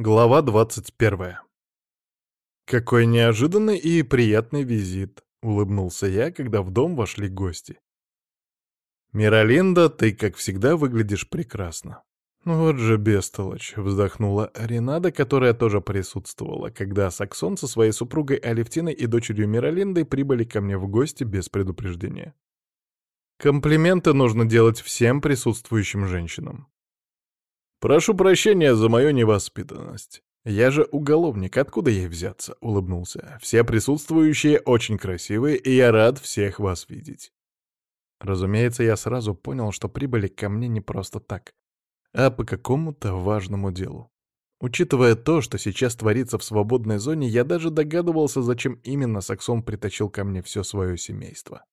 Глава 21. «Какой неожиданный и приятный визит!» — улыбнулся я, когда в дом вошли гости. «Миролинда, ты, как всегда, выглядишь прекрасно». Ну «Вот же бестолочь!» — вздохнула Ренада, которая тоже присутствовала, когда Саксон со своей супругой Алевтиной и дочерью Миролиндой прибыли ко мне в гости без предупреждения. Комплименты нужно делать всем присутствующим женщинам. «Прошу прощения за мою невоспитанность. Я же уголовник, откуда ей взяться?» — улыбнулся. «Все присутствующие очень красивые, и я рад всех вас видеть». Разумеется, я сразу понял, что прибыли ко мне не просто так, а по какому-то важному делу. Учитывая то, что сейчас творится в свободной зоне, я даже догадывался, зачем именно Саксон притащил ко мне все свое семейство.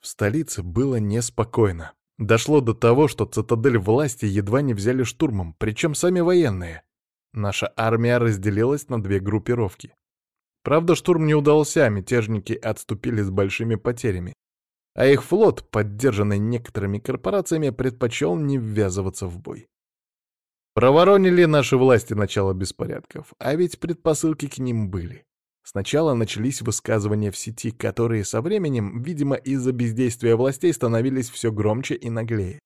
В столице было неспокойно. Дошло до того, что цитадель власти едва не взяли штурмом, причем сами военные. Наша армия разделилась на две группировки. Правда, штурм не удался, а мятежники отступили с большими потерями. А их флот, поддержанный некоторыми корпорациями, предпочел не ввязываться в бой. Проворонили наши власти начало беспорядков, а ведь предпосылки к ним были. Сначала начались высказывания в сети, которые со временем, видимо, из-за бездействия властей становились все громче и наглее.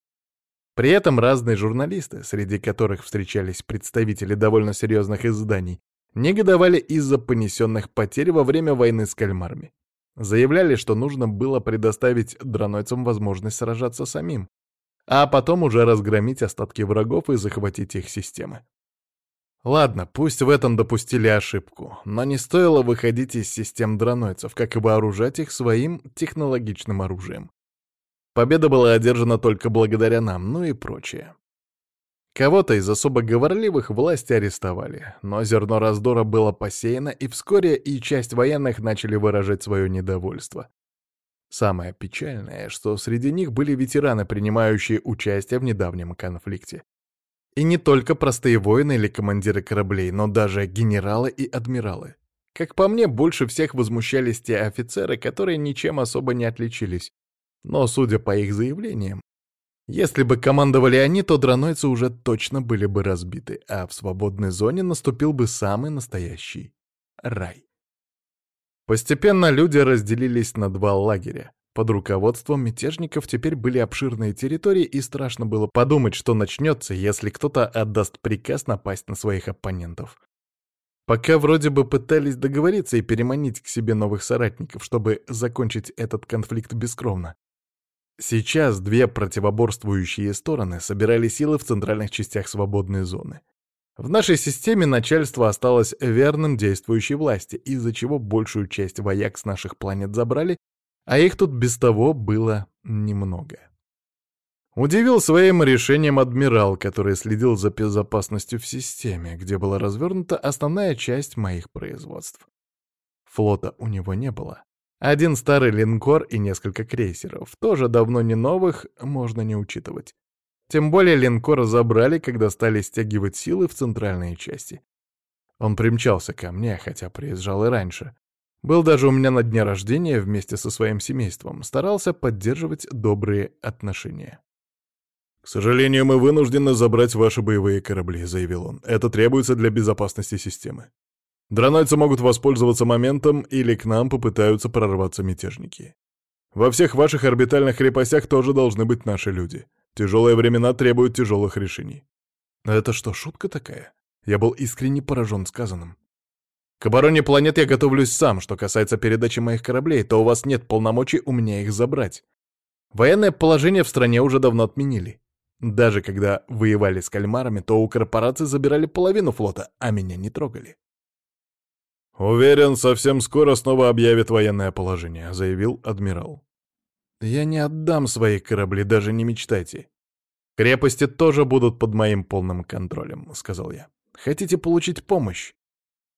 При этом разные журналисты, среди которых встречались представители довольно серьезных изданий, негодовали из-за понесенных потерь во время войны с кальмарами. Заявляли, что нужно было предоставить дронойцам возможность сражаться самим, а потом уже разгромить остатки врагов и захватить их системы. Ладно, пусть в этом допустили ошибку, но не стоило выходить из систем дронойцев, как и вооружать их своим технологичным оружием. Победа была одержана только благодаря нам, ну и прочее. Кого-то из особо говорливых власти арестовали, но зерно раздора было посеяно, и вскоре и часть военных начали выражать свое недовольство. Самое печальное, что среди них были ветераны, принимающие участие в недавнем конфликте. И не только простые воины или командиры кораблей, но даже генералы и адмиралы. Как по мне, больше всех возмущались те офицеры, которые ничем особо не отличились. Но, судя по их заявлениям, если бы командовали они, то дранойцы уже точно были бы разбиты, а в свободной зоне наступил бы самый настоящий рай. Постепенно люди разделились на два лагеря. Под руководством мятежников теперь были обширные территории, и страшно было подумать, что начнется, если кто-то отдаст приказ напасть на своих оппонентов. Пока вроде бы пытались договориться и переманить к себе новых соратников, чтобы закончить этот конфликт бескровно. Сейчас две противоборствующие стороны собирали силы в центральных частях свободной зоны. В нашей системе начальство осталось верным действующей власти, из-за чего большую часть вояк с наших планет забрали а их тут без того было немного. Удивил своим решением адмирал, который следил за безопасностью в системе, где была развернута основная часть моих производств. Флота у него не было. Один старый линкор и несколько крейсеров, тоже давно не новых, можно не учитывать. Тем более линкор забрали, когда стали стягивать силы в центральные части. Он примчался ко мне, хотя приезжал и раньше. Был даже у меня на дне рождения вместе со своим семейством, старался поддерживать добрые отношения. «К сожалению, мы вынуждены забрать ваши боевые корабли», — заявил он. «Это требуется для безопасности системы. Дронойцы могут воспользоваться моментом или к нам попытаются прорваться мятежники. Во всех ваших орбитальных крепостях тоже должны быть наши люди. Тяжелые времена требуют тяжелых решений». «Это что, шутка такая?» Я был искренне поражен сказанным. К обороне планет я готовлюсь сам. Что касается передачи моих кораблей, то у вас нет полномочий у меня их забрать. Военное положение в стране уже давно отменили. Даже когда воевали с кальмарами, то у корпорации забирали половину флота, а меня не трогали. «Уверен, совсем скоро снова объявит военное положение», — заявил адмирал. «Я не отдам свои корабли, даже не мечтайте. Крепости тоже будут под моим полным контролем», — сказал я. «Хотите получить помощь?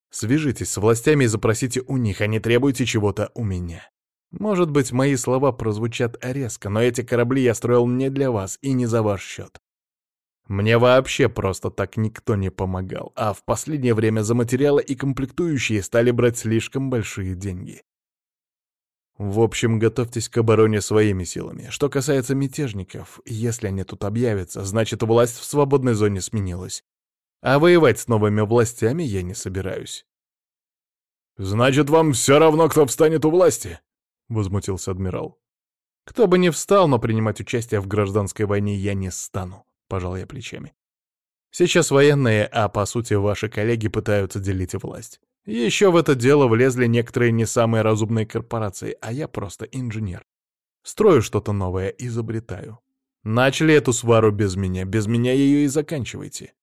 Свяжитесь с властями и запросите у них, а не требуйте чего-то у меня. Может быть, мои слова прозвучат резко, но эти корабли я строил не для вас и не за ваш счет. Мне вообще просто так никто не помогал, а в последнее время за материалы и комплектующие стали брать слишком большие деньги. В общем, готовьтесь к обороне своими силами. Что касается мятежников, если они тут объявятся, значит, власть в свободной зоне сменилась а воевать с новыми властями я не собираюсь. «Значит, вам все равно, кто встанет у власти?» — возмутился адмирал. «Кто бы ни встал, но принимать участие в гражданской войне я не стану», — пожал я плечами. «Сейчас военные, а по сути ваши коллеги пытаются делить власть. Еще в это дело влезли некоторые не самые разумные корпорации, а я просто инженер. Строю что-то новое, изобретаю. Начали эту свару без меня, без меня ее и заканчивайте.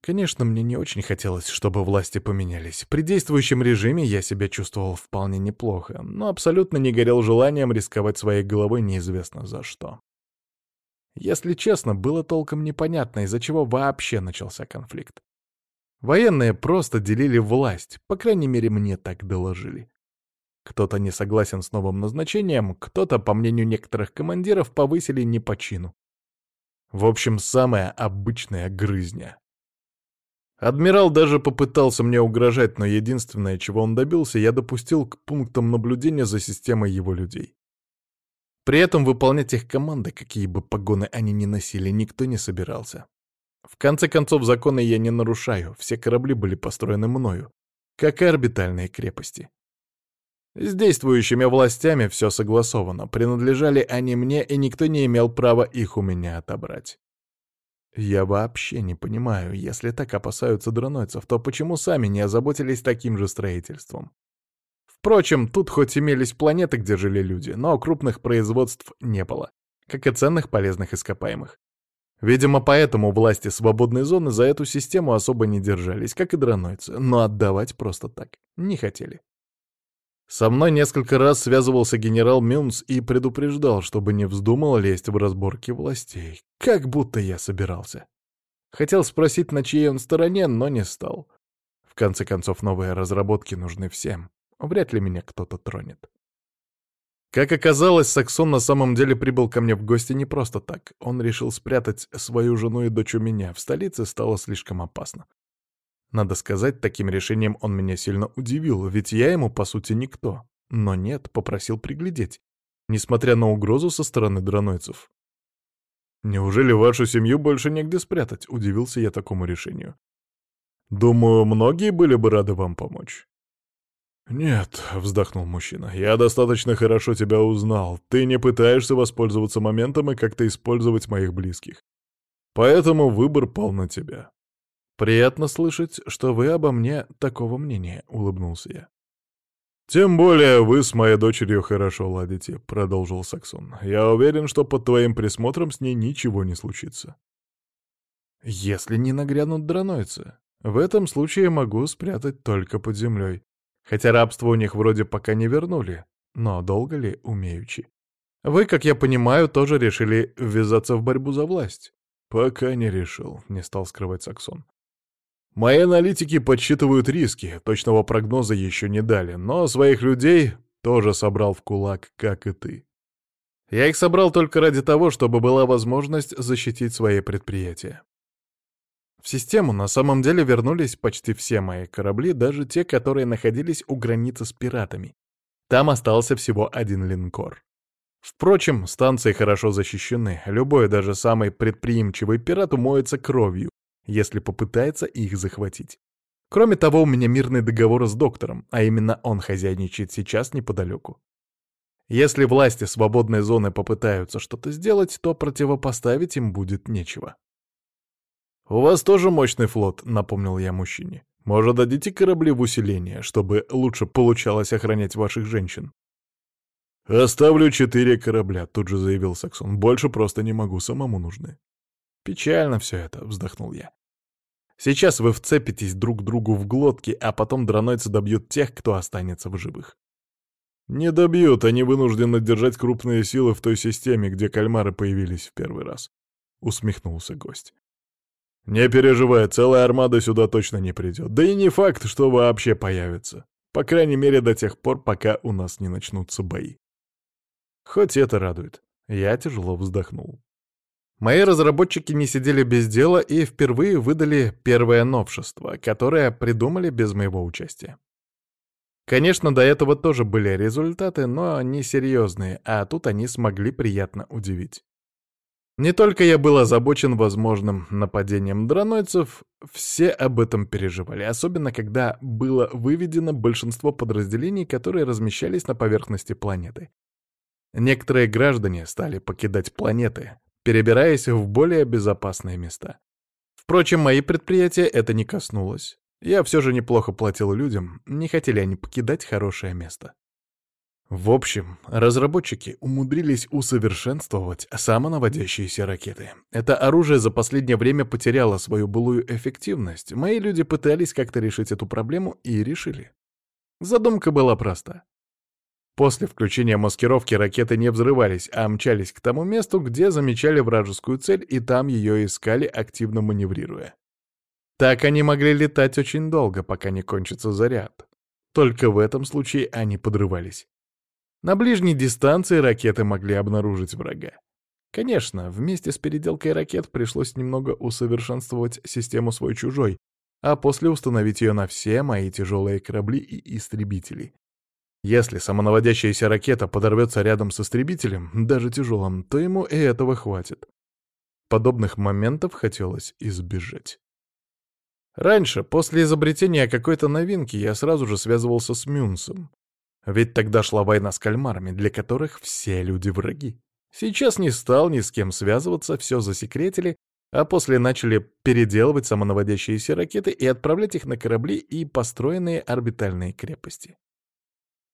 Конечно, мне не очень хотелось, чтобы власти поменялись. При действующем режиме я себя чувствовал вполне неплохо, но абсолютно не горел желанием рисковать своей головой неизвестно за что. Если честно, было толком непонятно, из-за чего вообще начался конфликт. Военные просто делили власть, по крайней мере, мне так доложили. Кто-то не согласен с новым назначением, кто-то, по мнению некоторых командиров, повысили не по чину. В общем, самая обычная грызня. Адмирал даже попытался мне угрожать, но единственное, чего он добился, я допустил к пунктам наблюдения за системой его людей. При этом выполнять их команды, какие бы погоны они ни носили, никто не собирался. В конце концов, законы я не нарушаю, все корабли были построены мною, как и орбитальные крепости. С действующими властями все согласовано, принадлежали они мне, и никто не имел права их у меня отобрать. Я вообще не понимаю, если так опасаются дронойцев, то почему сами не озаботились таким же строительством? Впрочем, тут хоть имелись планеты, где жили люди, но крупных производств не было, как и ценных полезных ископаемых. Видимо, поэтому власти свободной зоны за эту систему особо не держались, как и дронойцы, но отдавать просто так не хотели. Со мной несколько раз связывался генерал Мюнс и предупреждал, чтобы не вздумал лезть в разборки властей. Как будто я собирался. Хотел спросить, на чьей он стороне, но не стал. В конце концов, новые разработки нужны всем. Вряд ли меня кто-то тронет. Как оказалось, Саксон на самом деле прибыл ко мне в гости не просто так. Он решил спрятать свою жену и дочь у меня. В столице стало слишком опасно. Надо сказать, таким решением он меня сильно удивил, ведь я ему, по сути, никто. Но нет, попросил приглядеть, несмотря на угрозу со стороны дронойцев. «Неужели вашу семью больше негде спрятать?» — удивился я такому решению. «Думаю, многие были бы рады вам помочь». «Нет», — вздохнул мужчина, — «я достаточно хорошо тебя узнал. Ты не пытаешься воспользоваться моментом и как-то использовать моих близких. Поэтому выбор пал на тебя. «Приятно слышать, что вы обо мне такого мнения», — улыбнулся я. «Тем более вы с моей дочерью хорошо ладите», — продолжил Саксон. «Я уверен, что под твоим присмотром с ней ничего не случится». «Если не нагрянут дранойцы, в этом случае могу спрятать только под землей. Хотя рабство у них вроде пока не вернули, но долго ли умеючи? Вы, как я понимаю, тоже решили ввязаться в борьбу за власть?» «Пока не решил», — не стал скрывать Саксон. Мои аналитики подсчитывают риски, точного прогноза еще не дали, но своих людей тоже собрал в кулак, как и ты. Я их собрал только ради того, чтобы была возможность защитить свои предприятия. В систему на самом деле вернулись почти все мои корабли, даже те, которые находились у границы с пиратами. Там остался всего один линкор. Впрочем, станции хорошо защищены, любой, даже самый предприимчивый пират умоется кровью, если попытается их захватить. Кроме того, у меня мирный договор с доктором, а именно он хозяйничает сейчас неподалеку. Если власти свободной зоны попытаются что-то сделать, то противопоставить им будет нечего. «У вас тоже мощный флот», — напомнил я мужчине. «Может, дадите корабли в усиление, чтобы лучше получалось охранять ваших женщин?» «Оставлю четыре корабля», — тут же заявил Саксон. «Больше просто не могу, самому нужны». «Печально все это», — вздохнул я. Сейчас вы вцепитесь друг другу в глотки, а потом дронойцы добьют тех, кто останется в живых. Не добьют, они вынуждены держать крупные силы в той системе, где кальмары появились в первый раз. Усмехнулся гость. Не переживай, целая армада сюда точно не придет. Да и не факт, что вообще появится. По крайней мере, до тех пор, пока у нас не начнутся бои. Хоть это радует. Я тяжело вздохнул. Мои разработчики не сидели без дела и впервые выдали первое новшество, которое придумали без моего участия. Конечно, до этого тоже были результаты, но не серьезные, а тут они смогли приятно удивить. Не только я был озабочен возможным нападением дронойцев, все об этом переживали, особенно когда было выведено большинство подразделений, которые размещались на поверхности планеты. Некоторые граждане стали покидать планеты, перебираясь в более безопасные места. Впрочем, мои предприятия это не коснулось. Я все же неплохо платил людям, не хотели они покидать хорошее место. В общем, разработчики умудрились усовершенствовать самонаводящиеся ракеты. Это оружие за последнее время потеряло свою былую эффективность. Мои люди пытались как-то решить эту проблему и решили. Задумка была проста. После включения маскировки ракеты не взрывались, а мчались к тому месту, где замечали вражескую цель, и там ее искали, активно маневрируя. Так они могли летать очень долго, пока не кончится заряд. Только в этом случае они подрывались. На ближней дистанции ракеты могли обнаружить врага. Конечно, вместе с переделкой ракет пришлось немного усовершенствовать систему свой-чужой, а после установить ее на все мои тяжелые корабли и истребители — если самонаводящаяся ракета подорвется рядом со истребителем, даже тяжелым, то ему и этого хватит. Подобных моментов хотелось избежать. Раньше, после изобретения какой-то новинки, я сразу же связывался с Мюнсом. Ведь тогда шла война с кальмарами, для которых все люди враги. Сейчас не стал ни с кем связываться, все засекретили, а после начали переделывать самонаводящиеся ракеты и отправлять их на корабли и построенные орбитальные крепости.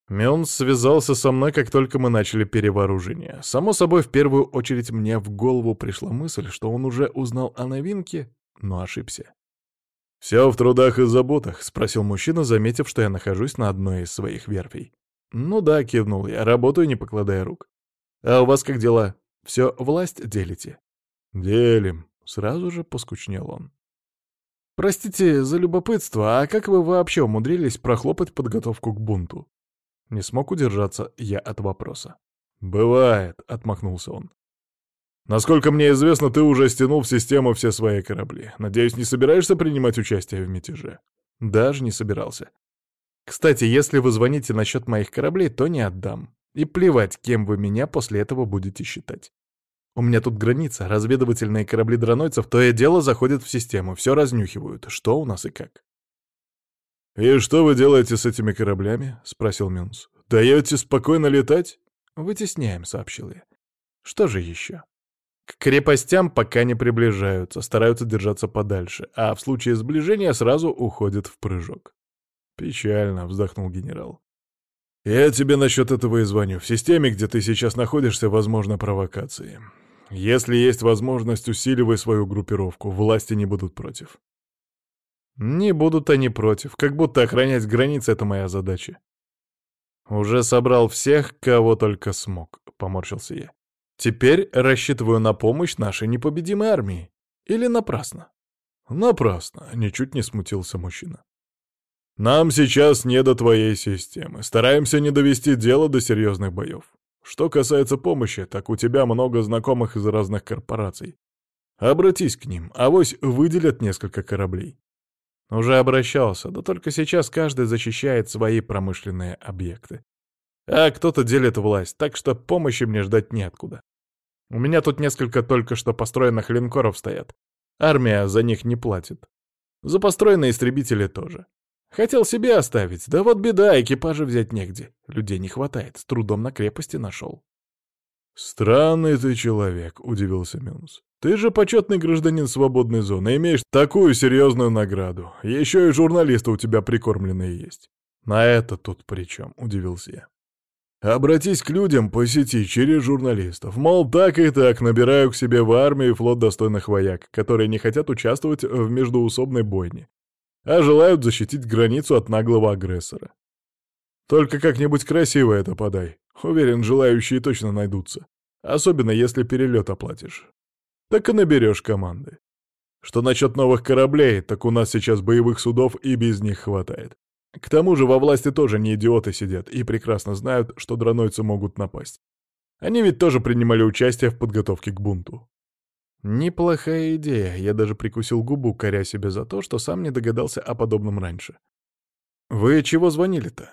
Мён связался со мной, как только мы начали перевооружение. Само собой, в первую очередь мне в голову пришла мысль, что он уже узнал о новинке, но ошибся. «Все в трудах и заботах», — спросил мужчина, заметив, что я нахожусь на одной из своих верфей. «Ну да», — кивнул я, — «работаю, не покладая рук». «А у вас как дела? Все власть делите?» «Делим», — сразу же поскучнел он. «Простите за любопытство, а как вы вообще умудрились прохлопать подготовку к бунту?» Не смог удержаться я от вопроса. «Бывает», — отмахнулся он. «Насколько мне известно, ты уже стянул в систему все свои корабли. Надеюсь, не собираешься принимать участие в мятеже?» «Даже не собирался. Кстати, если вы звоните насчет моих кораблей, то не отдам. И плевать, кем вы меня после этого будете считать. У меня тут граница, разведывательные корабли дронойцев то и дело заходят в систему, все разнюхивают, что у нас и как. И что вы делаете с этими кораблями? – спросил Мюнц. Даете спокойно летать? Вытесняем, сообщил я. Что же еще? К крепостям пока не приближаются, стараются держаться подальше, а в случае сближения сразу уходят в прыжок. Печально, вздохнул генерал. Я тебе насчет этого и звоню. В системе, где ты сейчас находишься, возможно провокации. Если есть возможность, усиливай свою группировку, власти не будут против. Не будут они против, как будто охранять границы — это моя задача. Уже собрал всех, кого только смог, — поморщился я. Теперь рассчитываю на помощь нашей непобедимой армии. Или напрасно? Напрасно, — ничуть не смутился мужчина. Нам сейчас не до твоей системы. Стараемся не довести дело до серьезных боев. Что касается помощи, так у тебя много знакомых из разных корпораций. Обратись к ним, авось выделят несколько кораблей. Уже обращался, да только сейчас каждый защищает свои промышленные объекты. А кто-то делит власть, так что помощи мне ждать неоткуда. У меня тут несколько только что построенных линкоров стоят. Армия за них не платит. За построенные истребители тоже. Хотел себе оставить, да вот беда, экипажа взять негде. Людей не хватает, с трудом на крепости нашел. «Странный ты человек», — удивился Мюнс. Ты же почетный гражданин свободной зоны, имеешь такую серьезную награду. Еще и журналисты у тебя прикормленные есть. На это тут при чем, удивился я. Обратись к людям по сети через журналистов. Мол, так и так набираю к себе в армии флот достойных вояк, которые не хотят участвовать в междуусобной бойне, а желают защитить границу от наглого агрессора. Только как-нибудь красиво это подай. Уверен, желающие точно найдутся. Особенно, если перелет оплатишь так и наберешь команды. Что насчет новых кораблей, так у нас сейчас боевых судов и без них хватает. К тому же во власти тоже не идиоты сидят и прекрасно знают, что дранойцы могут напасть. Они ведь тоже принимали участие в подготовке к бунту. Неплохая идея, я даже прикусил губу, коря себя за то, что сам не догадался о подобном раньше. «Вы чего звонили-то?»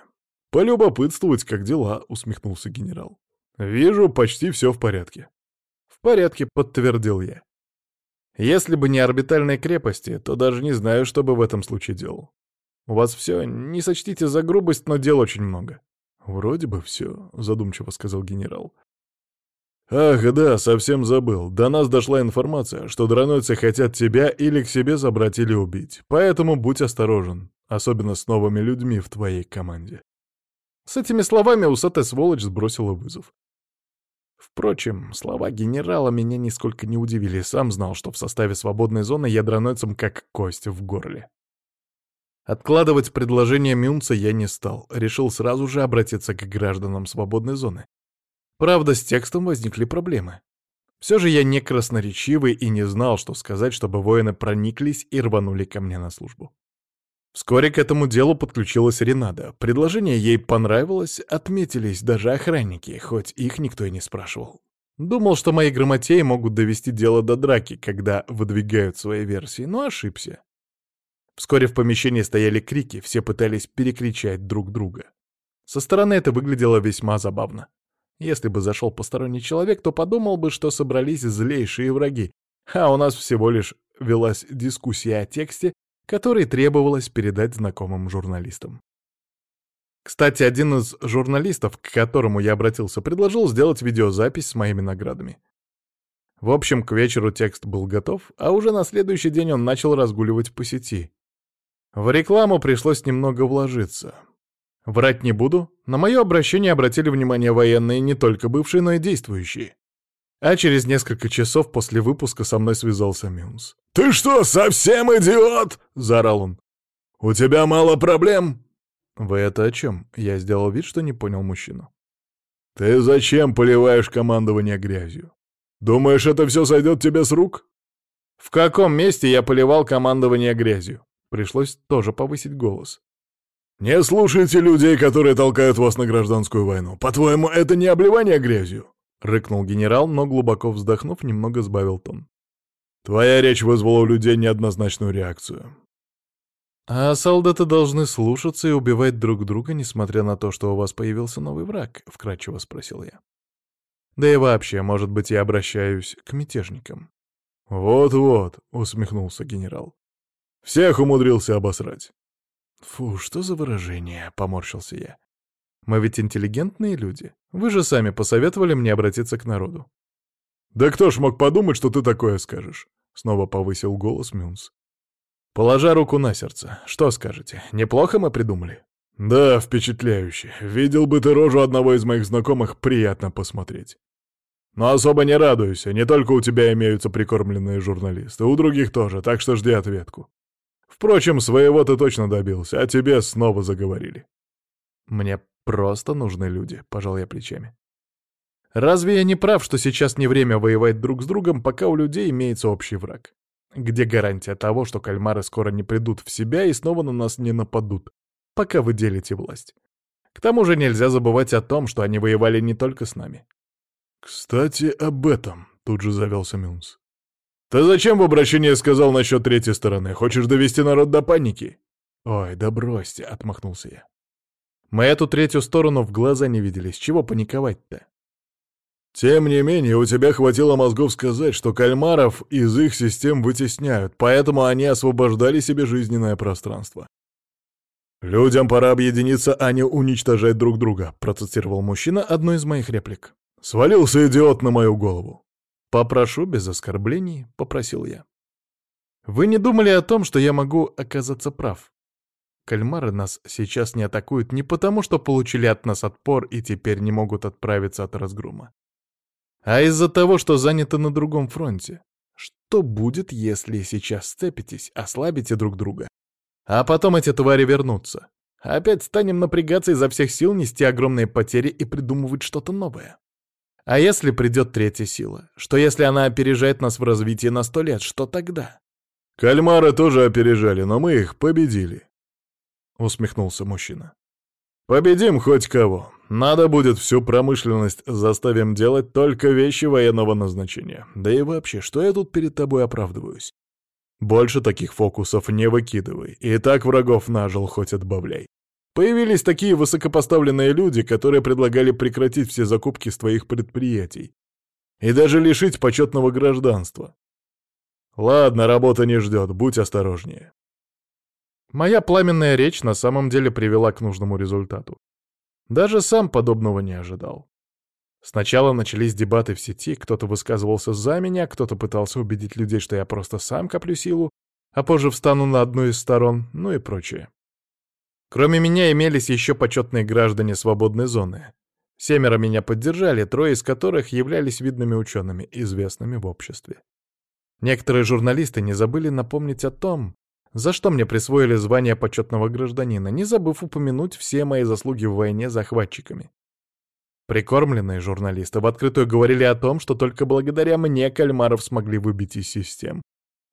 «Полюбопытствовать, как дела», — усмехнулся генерал. «Вижу, почти все в порядке» порядке, подтвердил я. Если бы не орбитальные крепости, то даже не знаю, что бы в этом случае делал. У вас все, не сочтите за грубость, но дел очень много. Вроде бы все, задумчиво сказал генерал. «Ах, да, совсем забыл. До нас дошла информация, что дранойцы хотят тебя или к себе забрать или убить. Поэтому будь осторожен, особенно с новыми людьми в твоей команде». С этими словами усатая сволочь сбросила вызов. Впрочем, слова генерала меня нисколько не удивили, сам знал, что в составе свободной зоны я дронойцем как кость в горле. Откладывать предложение Мюнца я не стал, решил сразу же обратиться к гражданам свободной зоны. Правда, с текстом возникли проблемы. Все же я не красноречивый и не знал, что сказать, чтобы воины прониклись и рванули ко мне на службу. Вскоре к этому делу подключилась Ренада. Предложение ей понравилось, отметились даже охранники, хоть их никто и не спрашивал. Думал, что мои грамотеи могут довести дело до драки, когда выдвигают свои версии, но ошибся. Вскоре в помещении стояли крики, все пытались перекричать друг друга. Со стороны это выглядело весьма забавно. Если бы зашел посторонний человек, то подумал бы, что собрались злейшие враги, а у нас всего лишь велась дискуссия о тексте, который требовалось передать знакомым журналистам. Кстати, один из журналистов, к которому я обратился, предложил сделать видеозапись с моими наградами. В общем, к вечеру текст был готов, а уже на следующий день он начал разгуливать по сети. В рекламу пришлось немного вложиться. Врать не буду, на мое обращение обратили внимание военные не только бывшие, но и действующие. А Через несколько часов после выпуска со мной связался Мюнс. «Ты что, совсем идиот?» — заорал он. «У тебя мало проблем?» «Вы это о чем?» — я сделал вид, что не понял мужчину. «Ты зачем поливаешь командование грязью? Думаешь, это все сойдет тебе с рук?» «В каком месте я поливал командование грязью?» Пришлось тоже повысить голос. «Не слушайте людей, которые толкают вас на гражданскую войну. По-твоему, это не обливание грязью?» — рыкнул генерал, но, глубоко вздохнув, немного сбавил тон. «Твоя речь вызвала у людей неоднозначную реакцию». «А солдаты должны слушаться и убивать друг друга, несмотря на то, что у вас появился новый враг», — вкратчиво спросил я. «Да и вообще, может быть, я обращаюсь к мятежникам». «Вот-вот», — усмехнулся генерал. «Всех умудрился обосрать». «Фу, что за выражение?» — поморщился я. Мы ведь интеллигентные люди. Вы же сами посоветовали мне обратиться к народу. «Да кто ж мог подумать, что ты такое скажешь?» Снова повысил голос Мюнс. «Положа руку на сердце, что скажете? Неплохо мы придумали?» «Да, впечатляюще. Видел бы ты рожу одного из моих знакомых, приятно посмотреть. Но особо не радуйся, не только у тебя имеются прикормленные журналисты, у других тоже, так что жди ответку. Впрочем, своего ты точно добился, а тебе снова заговорили». «Мне Просто нужны люди, пожал я плечами. Разве я не прав, что сейчас не время воевать друг с другом, пока у людей имеется общий враг? Где гарантия того, что кальмары скоро не придут в себя и снова на нас не нападут, пока вы делите власть? К тому же нельзя забывать о том, что они воевали не только с нами. «Кстати, об этом», — тут же завелся Мюнс. «Ты зачем в обращении сказал насчет третьей стороны? Хочешь довести народ до паники?» «Ой, да бросьте», — отмахнулся я. Мы эту третью сторону в глаза не видели, с чего паниковать-то? Тем не менее, у тебя хватило мозгов сказать, что кальмаров из их систем вытесняют, поэтому они освобождали себе жизненное пространство. «Людям пора объединиться, а не уничтожать друг друга», — процитировал мужчина одной из моих реплик. «Свалился идиот на мою голову!» «Попрошу без оскорблений», — попросил я. «Вы не думали о том, что я могу оказаться прав?» Кальмары нас сейчас не атакуют не потому, что получили от нас отпор и теперь не могут отправиться от разгрома, а из-за того, что заняты на другом фронте. Что будет, если сейчас сцепитесь, ослабите друг друга? А потом эти твари вернутся. Опять станем напрягаться изо всех сил, нести огромные потери и придумывать что-то новое. А если придет третья сила? Что если она опережает нас в развитии на сто лет? Что тогда? Кальмары тоже опережали, но мы их победили усмехнулся мужчина. «Победим хоть кого. Надо будет всю промышленность заставим делать только вещи военного назначения. Да и вообще, что я тут перед тобой оправдываюсь? Больше таких фокусов не выкидывай. И так врагов нажил хоть отбавляй. Появились такие высокопоставленные люди, которые предлагали прекратить все закупки с твоих предприятий и даже лишить почетного гражданства. Ладно, работа не ждет, будь осторожнее. Моя пламенная речь на самом деле привела к нужному результату. Даже сам подобного не ожидал. Сначала начались дебаты в сети, кто-то высказывался за меня, кто-то пытался убедить людей, что я просто сам коплю силу, а позже встану на одну из сторон, ну и прочее. Кроме меня имелись еще почетные граждане свободной зоны. Семеро меня поддержали, трое из которых являлись видными учеными, известными в обществе. Некоторые журналисты не забыли напомнить о том, за что мне присвоили звание почетного гражданина, не забыв упомянуть все мои заслуги в войне с захватчиками. Прикормленные журналисты в открытую говорили о том, что только благодаря мне кальмаров смогли выбить из систем,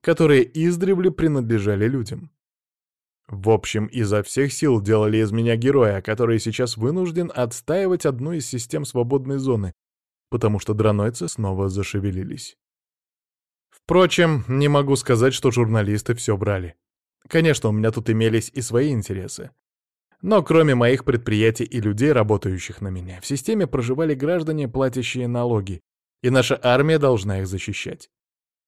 которые издревле принадлежали людям. В общем, изо всех сил делали из меня героя, который сейчас вынужден отстаивать одну из систем свободной зоны, потому что дранойцы снова зашевелились. Впрочем, не могу сказать, что журналисты все брали. Конечно, у меня тут имелись и свои интересы. Но кроме моих предприятий и людей, работающих на меня, в системе проживали граждане, платящие налоги, и наша армия должна их защищать.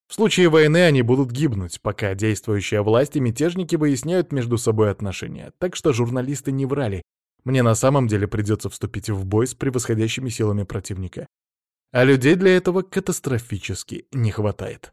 В случае войны они будут гибнуть, пока действующая власть и мятежники выясняют между собой отношения, так что журналисты не врали. Мне на самом деле придется вступить в бой с превосходящими силами противника. А людей для этого катастрофически не хватает.